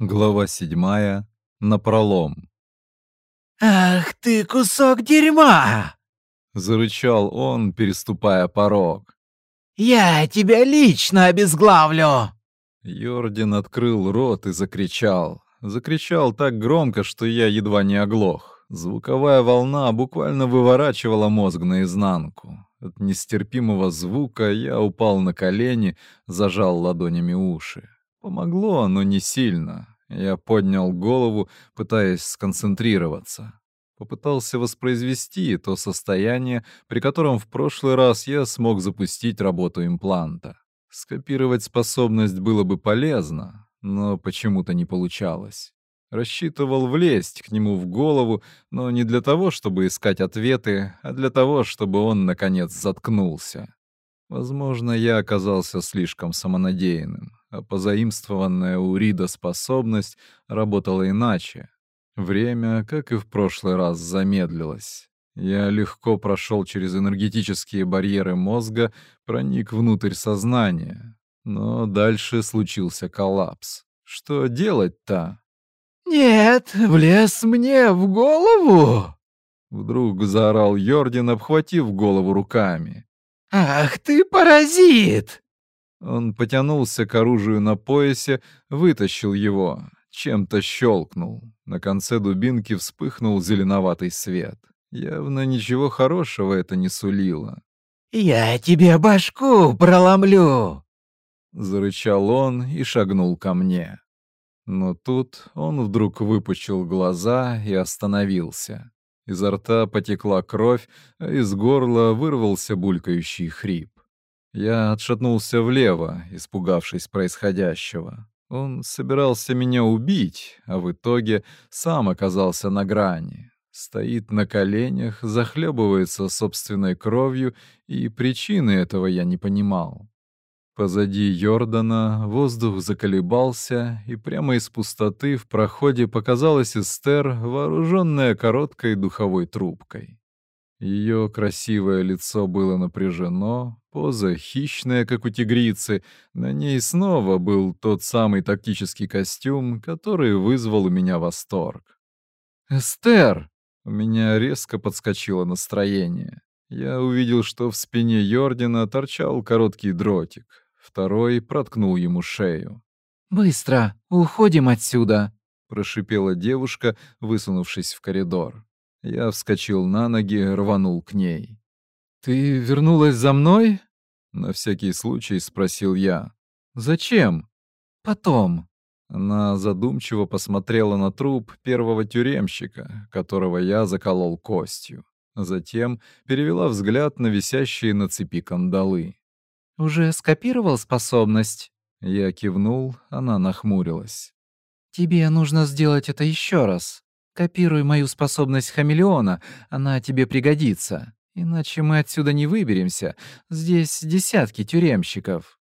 Глава седьмая. Напролом. «Ах ты, кусок дерьма!» — зарычал он, переступая порог. «Я тебя лично обезглавлю!» Йордин открыл рот и закричал. Закричал так громко, что я едва не оглох. Звуковая волна буквально выворачивала мозг наизнанку. От нестерпимого звука я упал на колени, зажал ладонями уши. Помогло, но не сильно. Я поднял голову, пытаясь сконцентрироваться. Попытался воспроизвести то состояние, при котором в прошлый раз я смог запустить работу импланта. Скопировать способность было бы полезно, но почему-то не получалось. Рассчитывал влезть к нему в голову, но не для того, чтобы искать ответы, а для того, чтобы он, наконец, заткнулся. Возможно, я оказался слишком самонадеянным позаимствованная у Рида способность работала иначе. Время, как и в прошлый раз, замедлилось. Я легко прошел через энергетические барьеры мозга, проник внутрь сознания. Но дальше случился коллапс. Что делать-то? «Нет, влез мне в голову!» Вдруг заорал Йордин, обхватив голову руками. «Ах ты, паразит!» Он потянулся к оружию на поясе, вытащил его, чем-то щелкнул. На конце дубинки вспыхнул зеленоватый свет. Явно ничего хорошего это не сулило. «Я тебе башку проломлю!» Зарычал он и шагнул ко мне. Но тут он вдруг выпучил глаза и остановился. Изо рта потекла кровь, а из горла вырвался булькающий хрип. Я отшатнулся влево, испугавшись происходящего. Он собирался меня убить, а в итоге сам оказался на грани. Стоит на коленях, захлебывается собственной кровью, и причины этого я не понимал. Позади Йордана воздух заколебался, и прямо из пустоты в проходе показалась Эстер, вооруженная короткой духовой трубкой. Ее красивое лицо было напряжено, поза хищная, как у тигрицы. На ней снова был тот самый тактический костюм, который вызвал у меня восторг. «Эстер!» У меня резко подскочило настроение. Я увидел, что в спине Йордина торчал короткий дротик. Второй проткнул ему шею. «Быстро! Уходим отсюда!» — прошипела девушка, высунувшись в коридор. Я вскочил на ноги, рванул к ней. «Ты вернулась за мной?» — на всякий случай спросил я. «Зачем?» «Потом». Она задумчиво посмотрела на труп первого тюремщика, которого я заколол костью. Затем перевела взгляд на висящие на цепи кандалы. «Уже скопировал способность?» Я кивнул, она нахмурилась. «Тебе нужно сделать это еще раз. Копируй мою способность хамелеона, она тебе пригодится. Иначе мы отсюда не выберемся. Здесь десятки тюремщиков».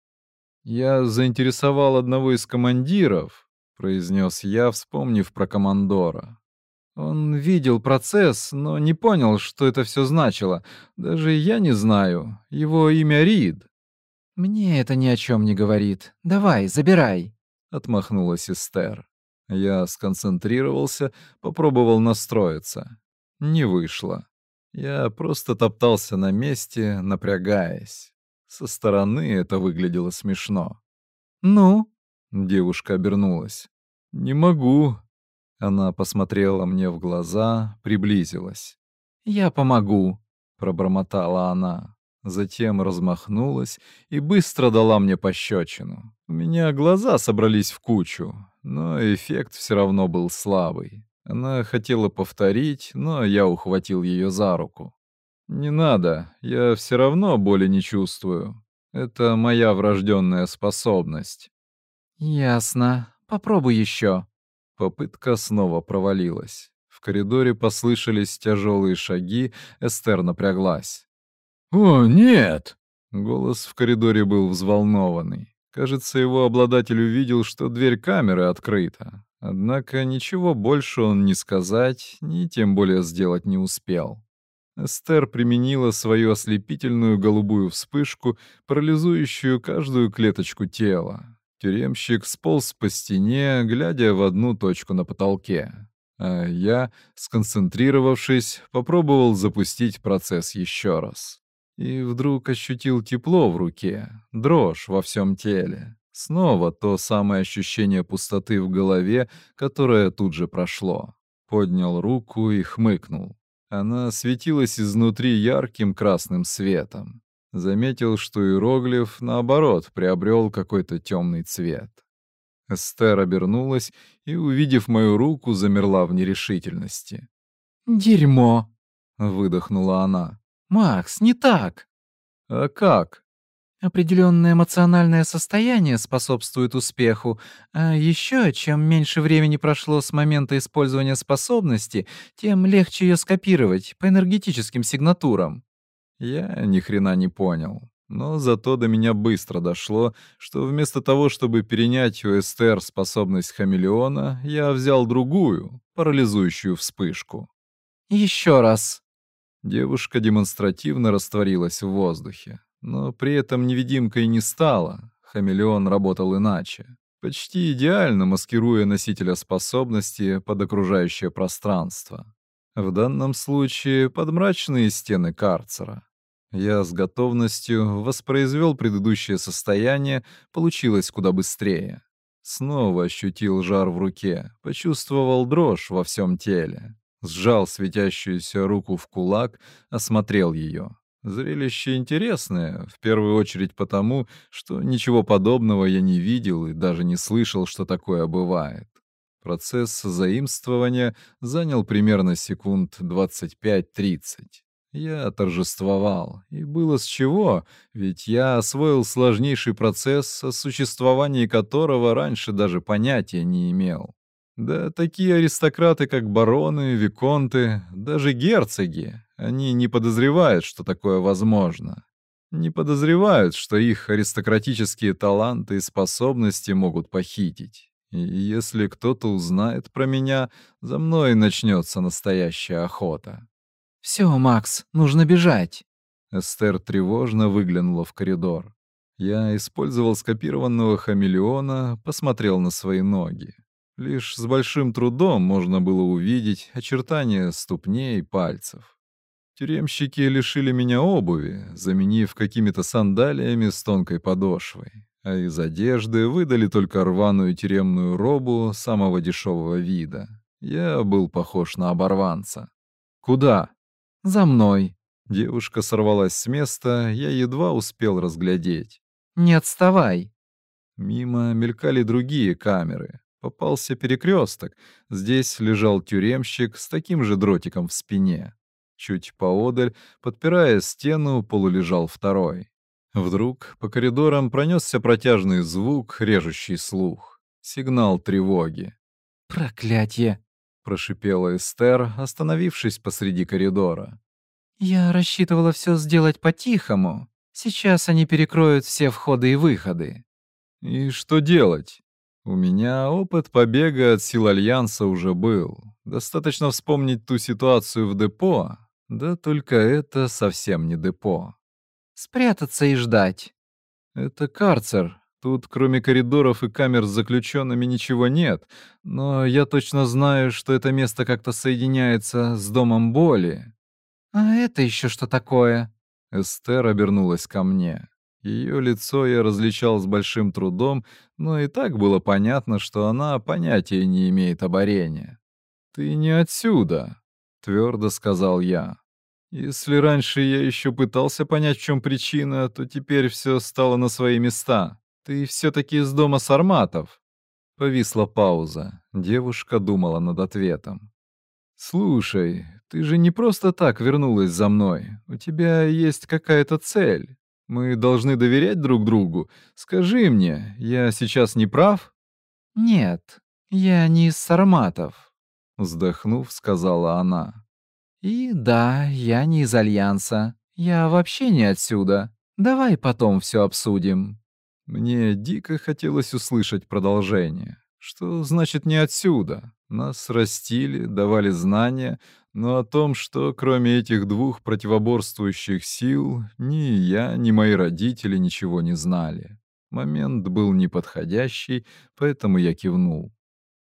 «Я заинтересовал одного из командиров», — произнес я, вспомнив про командора. Он видел процесс, но не понял, что это все значило. Даже я не знаю. Его имя Рид. «Мне это ни о чем не говорит. Давай, забирай», — отмахнулась Эстер. Я сконцентрировался, попробовал настроиться. Не вышло. Я просто топтался на месте, напрягаясь. Со стороны это выглядело смешно. «Ну?» — девушка обернулась. «Не могу». Она посмотрела мне в глаза, приблизилась. «Я помогу», — пробормотала она. Затем размахнулась и быстро дала мне пощечину. У меня глаза собрались в кучу, но эффект все равно был слабый. Она хотела повторить, но я ухватил ее за руку. «Не надо, я все равно боли не чувствую. Это моя врожденная способность». «Ясно. Попробуй еще». Попытка снова провалилась. В коридоре послышались тяжелые шаги, Эстер напряглась. «О, нет!» Голос в коридоре был взволнованный. Кажется, его обладатель увидел, что дверь камеры открыта. Однако ничего больше он не сказать, ни тем более сделать не успел. Эстер применила свою ослепительную голубую вспышку, парализующую каждую клеточку тела. Тюремщик сполз по стене, глядя в одну точку на потолке. А я, сконцентрировавшись, попробовал запустить процесс еще раз. И вдруг ощутил тепло в руке, дрожь во всем теле. Снова то самое ощущение пустоты в голове, которое тут же прошло. Поднял руку и хмыкнул. Она светилась изнутри ярким красным светом. Заметил, что иероглиф, наоборот, приобрел какой-то темный цвет. Эстер обернулась и, увидев мою руку, замерла в нерешительности. «Дерьмо!» — выдохнула она. Макс, не так!» «А как?» Определенное эмоциональное состояние способствует успеху, а еще чем меньше времени прошло с момента использования способности, тем легче ее скопировать по энергетическим сигнатурам. Я ни хрена не понял, но зато до меня быстро дошло, что вместо того, чтобы перенять у Эстер способность хамелеона, я взял другую, парализующую вспышку. Еще раз. Девушка демонстративно растворилась в воздухе. Но при этом невидимкой не стала. Хамелеон работал иначе. Почти идеально маскируя носителя способности под окружающее пространство. В данном случае под мрачные стены карцера. Я с готовностью воспроизвел предыдущее состояние, получилось куда быстрее. Снова ощутил жар в руке, почувствовал дрожь во всем теле сжал светящуюся руку в кулак, осмотрел ее. Зрелище интересное, в первую очередь потому, что ничего подобного я не видел и даже не слышал, что такое бывает. Процесс заимствования занял примерно секунд 25-30. Я торжествовал, и было с чего, ведь я освоил сложнейший процесс, о существовании которого раньше даже понятия не имел. Да такие аристократы, как бароны, виконты, даже герцоги, они не подозревают, что такое возможно. Не подозревают, что их аристократические таланты и способности могут похитить. И если кто-то узнает про меня, за мной начнется настоящая охота. «Все, Макс, нужно бежать!» Эстер тревожно выглянула в коридор. Я использовал скопированного хамелеона, посмотрел на свои ноги. Лишь с большим трудом можно было увидеть очертания ступней и пальцев. Тюремщики лишили меня обуви, заменив какими-то сандалиями с тонкой подошвой, а из одежды выдали только рваную тюремную робу самого дешевого вида. Я был похож на оборванца. «Куда?» «За мной». Девушка сорвалась с места, я едва успел разглядеть. «Не отставай!» Мимо мелькали другие камеры попался перекресток. Здесь лежал тюремщик с таким же дротиком в спине. Чуть поодаль, подпирая стену, полулежал второй. Вдруг по коридорам пронесся протяжный звук, режущий слух. Сигнал тревоги. «Проклятье!» — прошипела Эстер, остановившись посреди коридора. «Я рассчитывала все сделать по-тихому. Сейчас они перекроют все входы и выходы». «И что делать?» У меня опыт побега от сил Альянса уже был. Достаточно вспомнить ту ситуацию в депо. Да только это совсем не депо. Спрятаться и ждать. Это карцер. Тут кроме коридоров и камер с заключенными ничего нет. Но я точно знаю, что это место как-то соединяется с домом боли. А это еще что такое? Эстер обернулась ко мне. Ее лицо я различал с большим трудом, но и так было понятно, что она понятия не имеет об арене. «Ты не отсюда», — твердо сказал я. «Если раньше я еще пытался понять, в чем причина, то теперь все стало на свои места. Ты все-таки из дома Сарматов». Повисла пауза. Девушка думала над ответом. «Слушай, ты же не просто так вернулась за мной. У тебя есть какая-то цель». Мы должны доверять друг другу. Скажи мне, я сейчас не прав?» «Нет, я не из Сарматов», — вздохнув, сказала она. «И да, я не из Альянса. Я вообще не отсюда. Давай потом все обсудим». Мне дико хотелось услышать продолжение. Что значит не отсюда? Нас растили, давали знания, но о том, что кроме этих двух противоборствующих сил ни я, ни мои родители ничего не знали. Момент был неподходящий, поэтому я кивнул.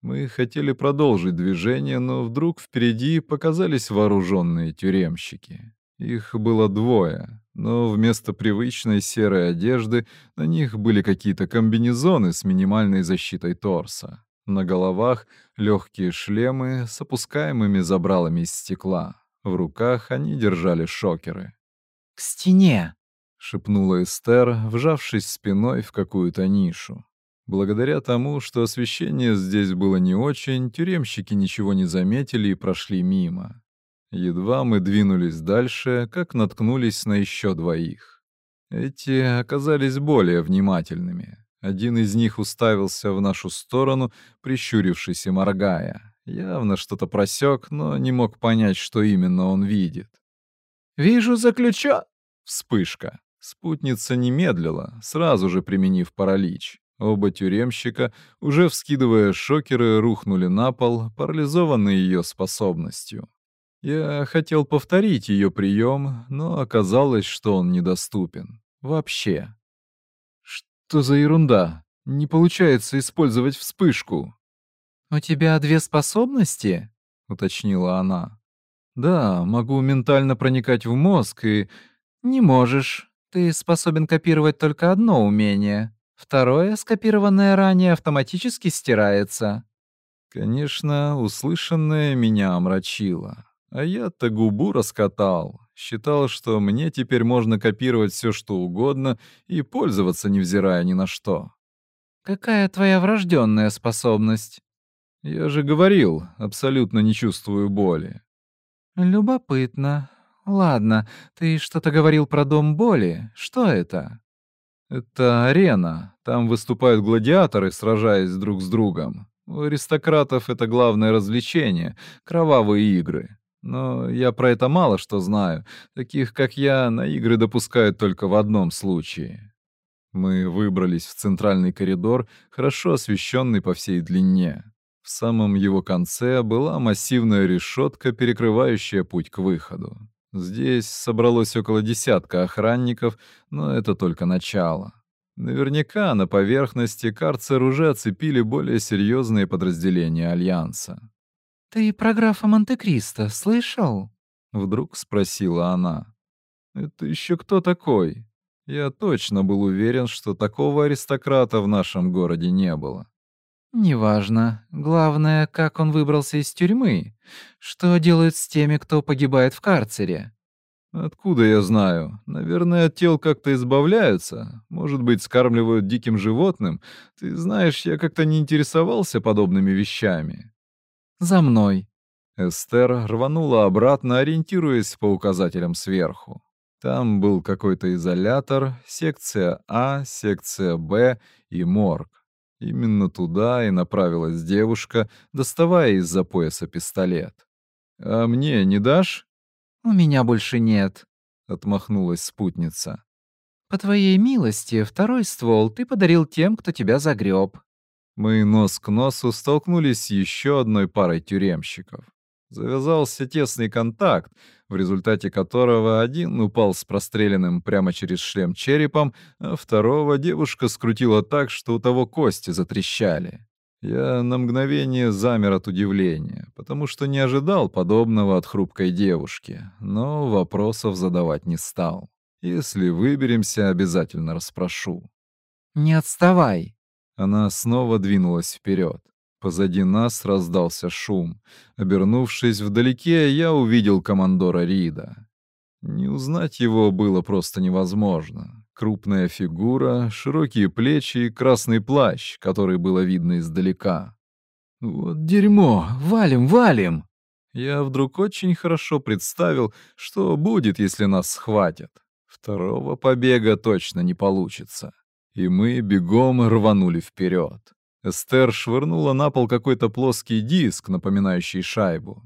Мы хотели продолжить движение, но вдруг впереди показались вооруженные тюремщики. Их было двое, но вместо привычной серой одежды на них были какие-то комбинезоны с минимальной защитой торса. На головах легкие шлемы с опускаемыми забралами из стекла. В руках они держали шокеры. «К стене!» — шепнула Эстер, вжавшись спиной в какую-то нишу. Благодаря тому, что освещение здесь было не очень, тюремщики ничего не заметили и прошли мимо. Едва мы двинулись дальше, как наткнулись на еще двоих. Эти оказались более внимательными. Один из них уставился в нашу сторону, прищурившись и моргая. Явно что-то просек, но не мог понять, что именно он видит. «Вижу заключа!» Вспышка. Спутница не медлила, сразу же применив паралич. Оба тюремщика, уже вскидывая шокеры, рухнули на пол, парализованные ее способностью. Я хотел повторить ее прием, но оказалось, что он недоступен. Вообще. Что за ерунда? Не получается использовать вспышку. У тебя две способности? уточнила она. Да, могу ментально проникать в мозг и не можешь. Ты способен копировать только одно умение. Второе, скопированное ранее, автоматически стирается. Конечно, услышанное меня омрачило. А я-то губу раскатал Считал, что мне теперь можно копировать все, что угодно и пользоваться, невзирая ни на что. «Какая твоя врожденная способность?» «Я же говорил, абсолютно не чувствую боли». «Любопытно. Ладно, ты что-то говорил про дом боли. Что это?» «Это арена. Там выступают гладиаторы, сражаясь друг с другом. У аристократов это главное развлечение — кровавые игры. Но я про это мало что знаю. Таких, как я, на игры допускают только в одном случае. Мы выбрались в центральный коридор, хорошо освещенный по всей длине. В самом его конце была массивная решетка, перекрывающая путь к выходу. Здесь собралось около десятка охранников, но это только начало. Наверняка на поверхности карцер уже оцепили более серьезные подразделения Альянса. «Ты прографа Монте-Кристо слышал?» — вдруг спросила она. «Это еще кто такой?» Я точно был уверен, что такого аристократа в нашем городе не было. «Неважно. Главное, как он выбрался из тюрьмы. Что делают с теми, кто погибает в карцере?» «Откуда я знаю? Наверное, от тел как-то избавляются. Может быть, скармливают диким животным. Ты знаешь, я как-то не интересовался подобными вещами». За мной!» Эстер рванула обратно, ориентируясь по указателям сверху. Там был какой-то изолятор, секция А, секция Б и морг. Именно туда и направилась девушка, доставая из-за пояса пистолет. «А мне не дашь?» «У меня больше нет», — отмахнулась спутница. «По твоей милости, второй ствол ты подарил тем, кто тебя загреб». Мы нос к носу столкнулись с еще одной парой тюремщиков. Завязался тесный контакт, в результате которого один упал с простреленным прямо через шлем черепом, а второго девушка скрутила так, что у того кости затрещали. Я на мгновение замер от удивления, потому что не ожидал подобного от хрупкой девушки, но вопросов задавать не стал. Если выберемся, обязательно расспрошу. «Не отставай!» Она снова двинулась вперед. Позади нас раздался шум. Обернувшись вдалеке, я увидел командора Рида. Не узнать его было просто невозможно. Крупная фигура, широкие плечи и красный плащ, который было видно издалека. «Вот дерьмо! Валим, валим!» Я вдруг очень хорошо представил, что будет, если нас схватят. Второго побега точно не получится и мы бегом рванули вперед. Эстер швырнула на пол какой-то плоский диск, напоминающий шайбу.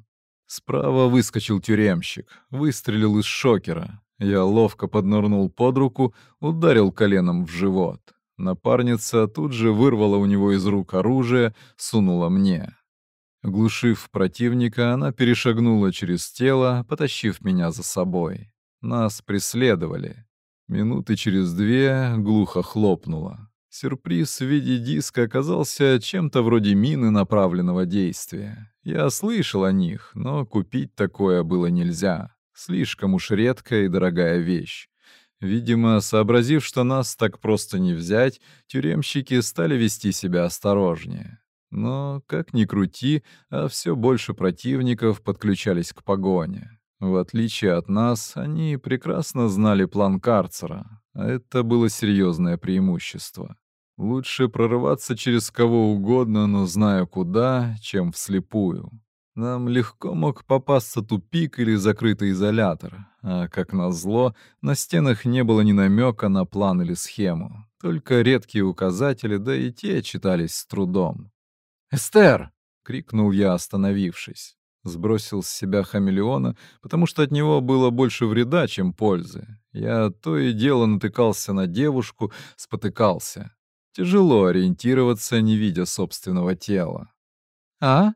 Справа выскочил тюремщик, выстрелил из шокера. Я ловко поднырнул под руку, ударил коленом в живот. Напарница тут же вырвала у него из рук оружие, сунула мне. Глушив противника, она перешагнула через тело, потащив меня за собой. Нас преследовали. Минуты через две глухо хлопнуло. Сюрприз в виде диска оказался чем-то вроде мины направленного действия. Я слышал о них, но купить такое было нельзя. Слишком уж редкая и дорогая вещь. Видимо, сообразив, что нас так просто не взять, тюремщики стали вести себя осторожнее. Но, как ни крути, а все больше противников подключались к погоне. В отличие от нас, они прекрасно знали план карцера. Это было серьезное преимущество. Лучше прорываться через кого угодно, но зная куда, чем вслепую. Нам легко мог попасться тупик или закрытый изолятор, а, как назло, на стенах не было ни намека на план или схему, только редкие указатели, да и те читались с трудом. «Эстер!» — крикнул я, остановившись сбросил с себя хамелеона, потому что от него было больше вреда, чем пользы. Я то и дело натыкался на девушку, спотыкался. Тяжело ориентироваться, не видя собственного тела. «А?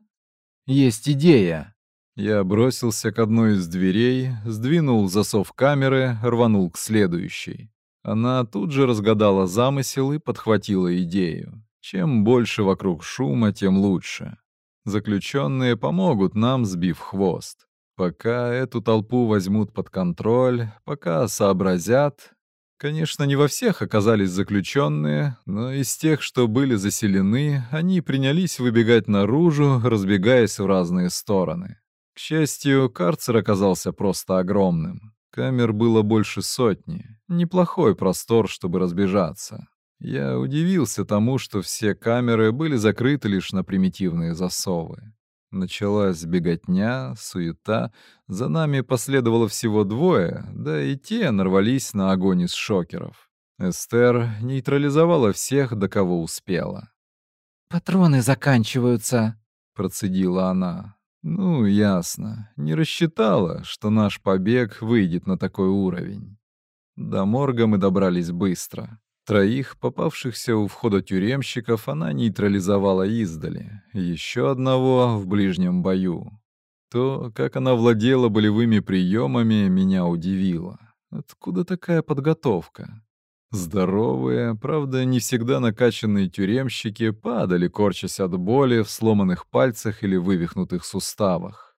Есть идея!» Я бросился к одной из дверей, сдвинул засов камеры, рванул к следующей. Она тут же разгадала замысел и подхватила идею. Чем больше вокруг шума, тем лучше. Заключенные помогут нам, сбив хвост. Пока эту толпу возьмут под контроль, пока сообразят... Конечно, не во всех оказались заключенные, но из тех, что были заселены, они принялись выбегать наружу, разбегаясь в разные стороны. К счастью, карцер оказался просто огромным. Камер было больше сотни. Неплохой простор, чтобы разбежаться. Я удивился тому, что все камеры были закрыты лишь на примитивные засовы. Началась беготня, суета, за нами последовало всего двое, да и те нарвались на огонь из шокеров. Эстер нейтрализовала всех, до кого успела. «Патроны заканчиваются», — процедила она. «Ну, ясно. Не рассчитала, что наш побег выйдет на такой уровень». До морга мы добрались быстро. Троих, попавшихся у входа тюремщиков, она нейтрализовала издали. Еще одного в ближнем бою. То, как она владела болевыми приемами, меня удивило. Откуда такая подготовка? Здоровые, правда, не всегда накачанные тюремщики падали, корчась от боли в сломанных пальцах или вывихнутых суставах.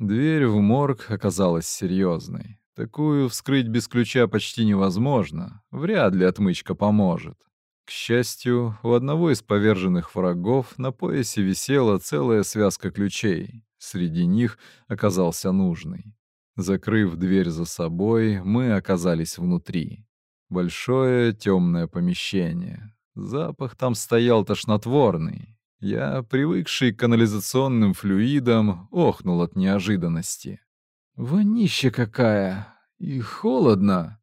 Дверь в морг оказалась серьезной. Такую вскрыть без ключа почти невозможно. Вряд ли отмычка поможет. К счастью, у одного из поверженных врагов на поясе висела целая связка ключей. Среди них оказался нужный. Закрыв дверь за собой, мы оказались внутри. Большое темное помещение. Запах там стоял тошнотворный. Я, привыкший к канализационным флюидам, охнул от неожиданности. Вонища какая! И холодно!»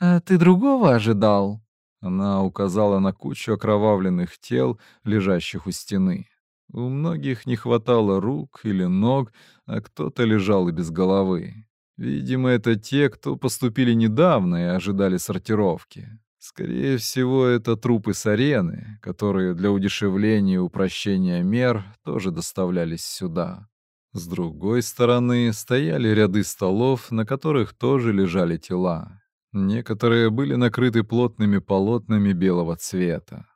«А ты другого ожидал?» Она указала на кучу окровавленных тел, лежащих у стены. У многих не хватало рук или ног, а кто-то лежал и без головы. Видимо, это те, кто поступили недавно и ожидали сортировки. Скорее всего, это трупы с арены, которые для удешевления и упрощения мер тоже доставлялись сюда. С другой стороны стояли ряды столов, на которых тоже лежали тела. Некоторые были накрыты плотными полотнами белого цвета.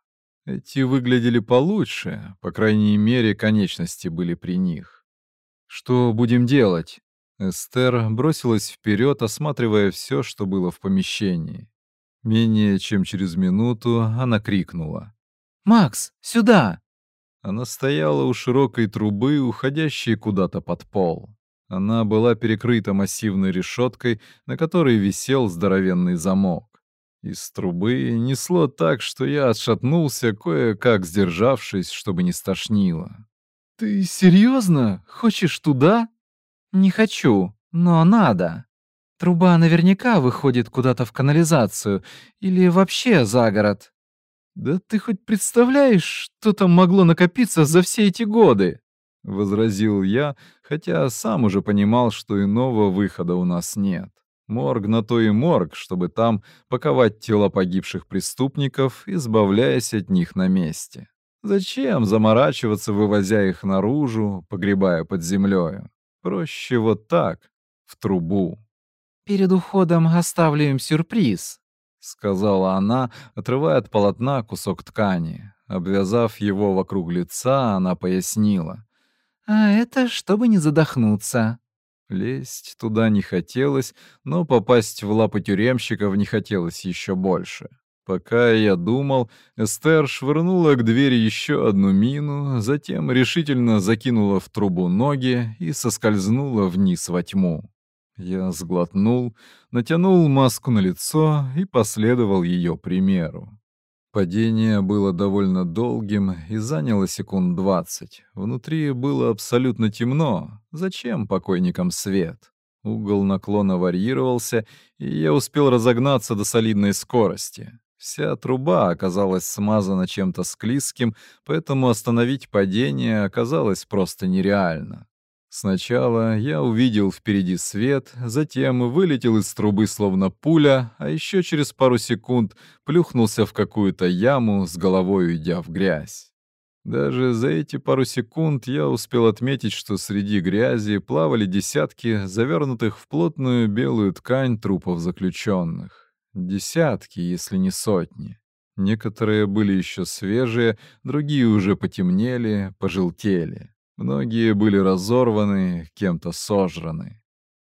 Эти выглядели получше, по крайней мере, конечности были при них. «Что будем делать?» Эстер бросилась вперед, осматривая все, что было в помещении. Менее чем через минуту она крикнула. «Макс, сюда!» Она стояла у широкой трубы, уходящей куда-то под пол. Она была перекрыта массивной решеткой, на которой висел здоровенный замок. Из трубы несло так, что я отшатнулся, кое-как сдержавшись, чтобы не стошнило. «Ты серьезно? Хочешь туда?» «Не хочу, но надо. Труба наверняка выходит куда-то в канализацию или вообще за город». «Да ты хоть представляешь, что там могло накопиться за все эти годы?» — возразил я, хотя сам уже понимал, что иного выхода у нас нет. Морг на то и морг, чтобы там паковать тела погибших преступников, избавляясь от них на месте. Зачем заморачиваться, вывозя их наружу, погребая под землею? Проще вот так, в трубу. «Перед уходом оставлю им сюрприз», — сказала она, отрывая от полотна кусок ткани. Обвязав его вокруг лица, она пояснила. «А это чтобы не задохнуться». Лезть туда не хотелось, но попасть в лапы тюремщиков не хотелось еще больше. Пока я думал, Эстер швырнула к двери еще одну мину, затем решительно закинула в трубу ноги и соскользнула вниз во тьму. Я сглотнул, натянул маску на лицо и последовал ее примеру. Падение было довольно долгим и заняло секунд двадцать. Внутри было абсолютно темно. Зачем покойникам свет? Угол наклона варьировался, и я успел разогнаться до солидной скорости. Вся труба оказалась смазана чем-то склизким, поэтому остановить падение оказалось просто нереально. Сначала я увидел впереди свет, затем вылетел из трубы словно пуля, а еще через пару секунд плюхнулся в какую-то яму, с головой уйдя в грязь. Даже за эти пару секунд я успел отметить, что среди грязи плавали десятки завернутых в плотную белую ткань трупов заключенных. Десятки, если не сотни. Некоторые были еще свежие, другие уже потемнели, пожелтели. Многие были разорваны, кем-то сожраны.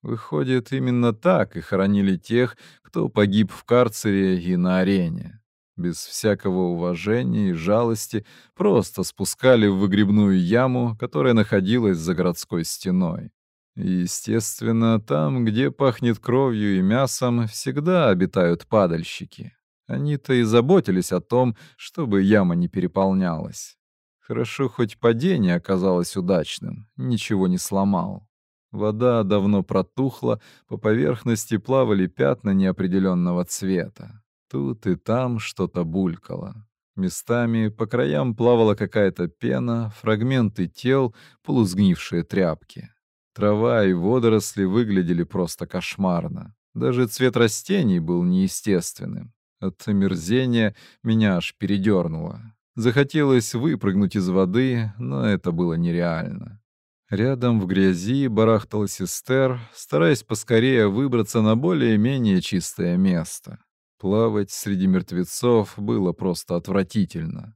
Выходит, именно так и хоронили тех, кто погиб в карцере и на арене. Без всякого уважения и жалости просто спускали в выгребную яму, которая находилась за городской стеной. Естественно, там, где пахнет кровью и мясом, всегда обитают падальщики. Они-то и заботились о том, чтобы яма не переполнялась. Хорошо, хоть падение оказалось удачным, ничего не сломал. Вода давно протухла, по поверхности плавали пятна неопределенного цвета. Тут и там что-то булькало. Местами по краям плавала какая-то пена, фрагменты тел, полузгнившие тряпки. Трава и водоросли выглядели просто кошмарно. Даже цвет растений был неестественным. От омерзения меня аж передернуло. Захотелось выпрыгнуть из воды, но это было нереально. Рядом в грязи барахталась Эстер, стараясь поскорее выбраться на более-менее чистое место. Плавать среди мертвецов было просто отвратительно.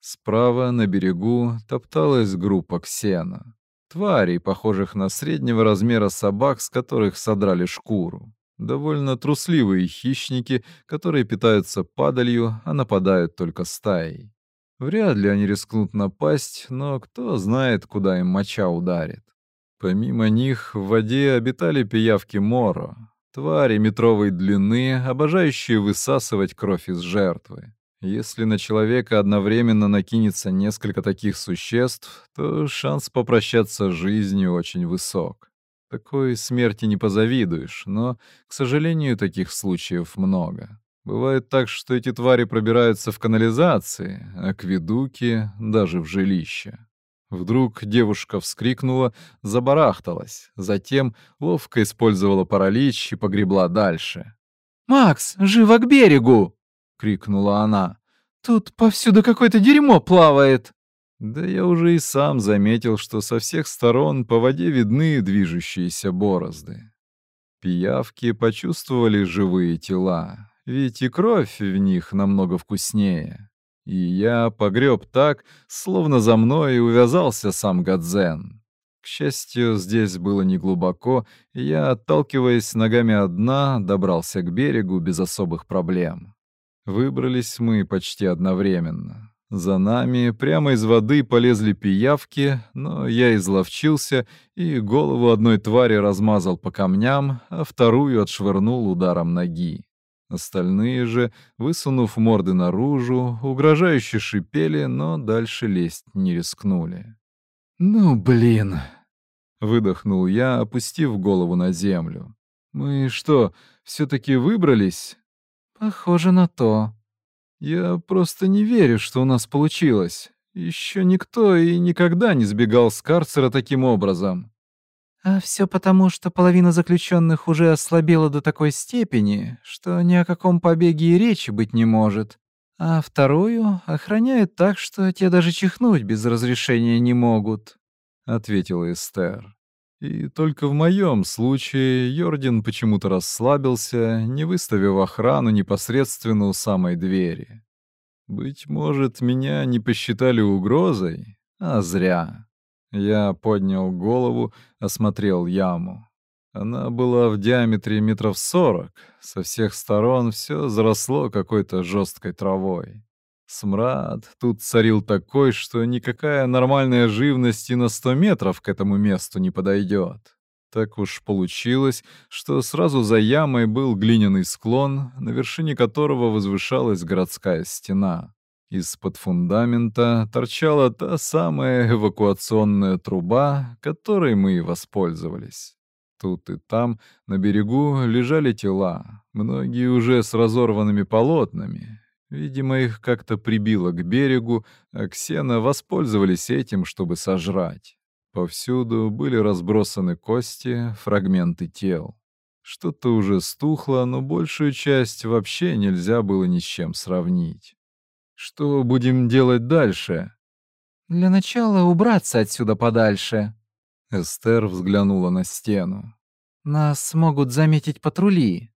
Справа на берегу топталась группа ксена. Тварей, похожих на среднего размера собак, с которых содрали шкуру. Довольно трусливые хищники, которые питаются падалью, а нападают только стаей. Вряд ли они рискнут напасть, но кто знает, куда им моча ударит. Помимо них в воде обитали пиявки Моро, твари метровой длины, обожающие высасывать кровь из жертвы. Если на человека одновременно накинется несколько таких существ, то шанс попрощаться с жизнью очень высок. Такой смерти не позавидуешь, но, к сожалению, таких случаев много. Бывает так, что эти твари пробираются в канализации, акведуки, даже в жилище. Вдруг девушка вскрикнула, забарахталась, затем ловко использовала паралич и погребла дальше. «Макс, живо к берегу!» — крикнула она. «Тут повсюду какое-то дерьмо плавает!» Да я уже и сам заметил, что со всех сторон по воде видны движущиеся борозды. Пиявки почувствовали живые тела, ведь и кровь в них намного вкуснее. И я погреб так, словно за мной и увязался сам Гадзен. К счастью, здесь было неглубоко, и я, отталкиваясь ногами от дна, добрался к берегу без особых проблем. Выбрались мы почти одновременно. За нами прямо из воды полезли пиявки, но я изловчился и голову одной твари размазал по камням, а вторую отшвырнул ударом ноги. Остальные же, высунув морды наружу, угрожающе шипели, но дальше лезть не рискнули. «Ну, блин!» — выдохнул я, опустив голову на землю. «Мы что, все-таки выбрались?» «Похоже на то». «Я просто не верю, что у нас получилось. Еще никто и никогда не сбегал с карцера таким образом. А Все потому, что половина заключенных уже ослабела до такой степени, что ни о каком побеге и речи быть не может. А вторую охраняют так, что те даже чихнуть без разрешения не могут», — ответила Эстер. И только в моем случае Йордин почему-то расслабился, не выставив охрану непосредственно у самой двери. Быть может, меня не посчитали угрозой, а зря. Я поднял голову, осмотрел яму. Она была в диаметре метров сорок. Со всех сторон все заросло какой-то жесткой травой. Смрад тут царил такой, что никакая нормальная живность и на сто метров к этому месту не подойдет. Так уж получилось, что сразу за ямой был глиняный склон, на вершине которого возвышалась городская стена. Из-под фундамента торчала та самая эвакуационная труба, которой мы и воспользовались. Тут и там, на берегу, лежали тела, многие уже с разорванными полотнами. Видимо, их как-то прибило к берегу, а ксена воспользовались этим, чтобы сожрать. Повсюду были разбросаны кости, фрагменты тел. Что-то уже стухло, но большую часть вообще нельзя было ни с чем сравнить. Что будем делать дальше? Для начала убраться отсюда подальше. Эстер взглянула на стену. Нас могут заметить патрули.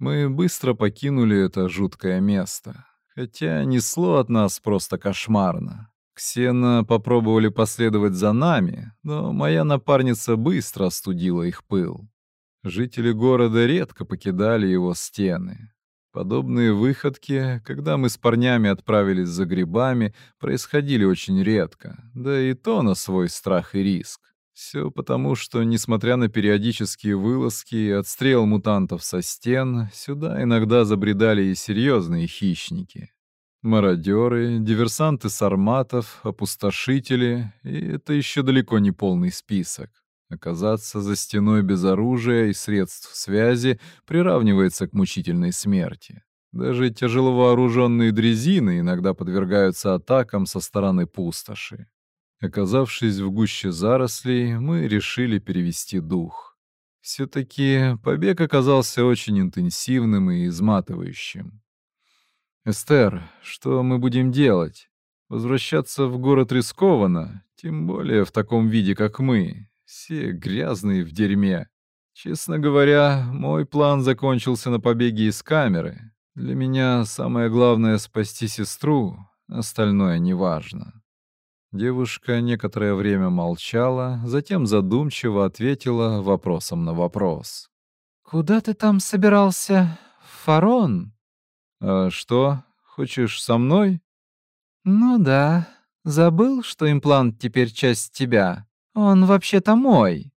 Мы быстро покинули это жуткое место. Хотя несло от нас просто кошмарно. Ксена попробовали последовать за нами, но моя напарница быстро остудила их пыл. Жители города редко покидали его стены, Подобные выходки, когда мы с парнями отправились за грибами, происходили очень редко, да и то на свой страх и риск. Все потому, что, несмотря на периодические вылазки и отстрел мутантов со стен, сюда иногда забредали и серьезные хищники. Мародеры, диверсанты сарматов, опустошители, и это еще далеко не полный список. Оказаться за стеной без оружия и средств связи приравнивается к мучительной смерти. Даже тяжеловооруженные дрезины иногда подвергаются атакам со стороны пустоши. Оказавшись в гуще зарослей, мы решили перевести дух. Все-таки побег оказался очень интенсивным и изматывающим. «Эстер, что мы будем делать? Возвращаться в город рискованно, тем более в таком виде, как мы. Все грязные в дерьме. Честно говоря, мой план закончился на побеге из камеры. Для меня самое главное — спасти сестру, остальное неважно». Девушка некоторое время молчала, затем задумчиво ответила вопросом на вопрос. «Куда ты там собирался, Фарон?» «А что, хочешь со мной?» «Ну да, забыл, что имплант теперь часть тебя. Он вообще-то мой.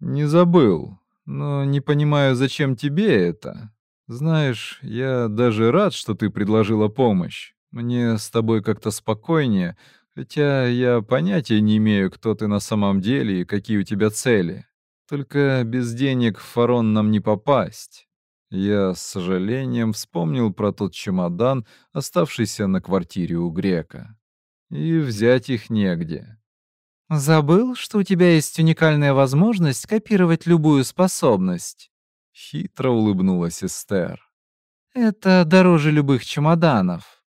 Не забыл. Но не понимаю, зачем тебе это. Знаешь, я даже рад, что ты предложила помощь. Мне с тобой как-то спокойнее, хотя я понятия не имею, кто ты на самом деле и какие у тебя цели. Только без денег в фарон нам не попасть. Я с сожалением вспомнил про тот чемодан, оставшийся на квартире у грека. И взять их негде. Забыл, что у тебя есть уникальная возможность копировать любую способность. Хитро улыбнулась Эстер. Это дороже любых чемоданов.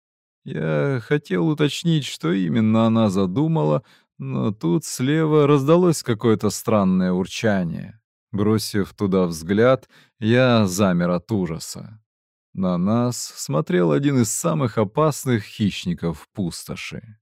Я хотел уточнить, что именно она задумала, но тут слева раздалось какое-то странное урчание. Бросив туда взгляд, я замер от ужаса. На нас смотрел один из самых опасных хищников пустоши.